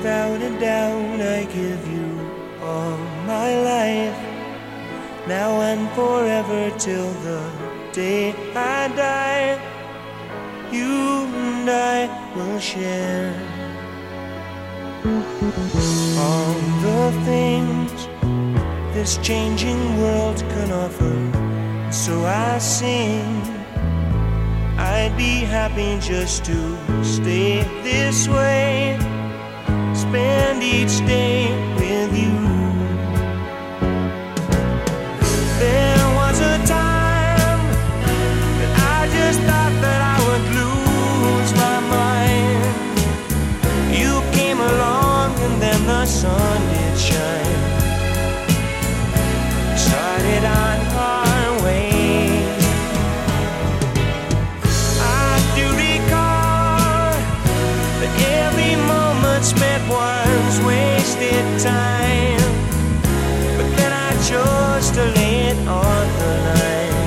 Without a doubt, I give you all my life. Now and forever till the day I die. You and I will share all the things this changing world can offer. So I sing. I'd be happy just to stay this way, spend each day with you. There was a time that I just thought that I would lose my mind. You came along and then the sun did shine. Started on our way. I do recall that every moment spent time. But then I chose to on the line.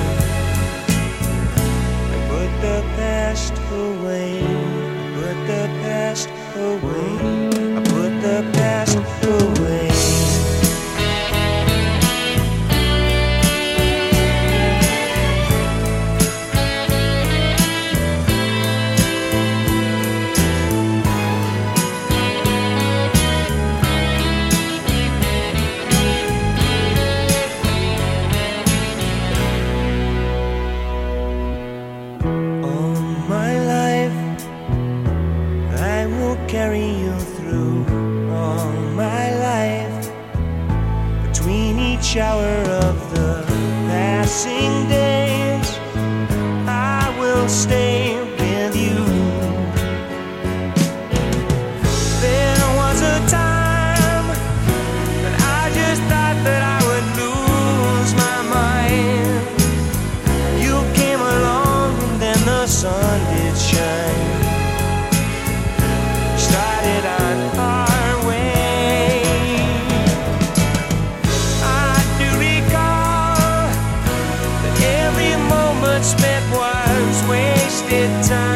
I put the past away. I put the past away. Hour of the passing days, I will stay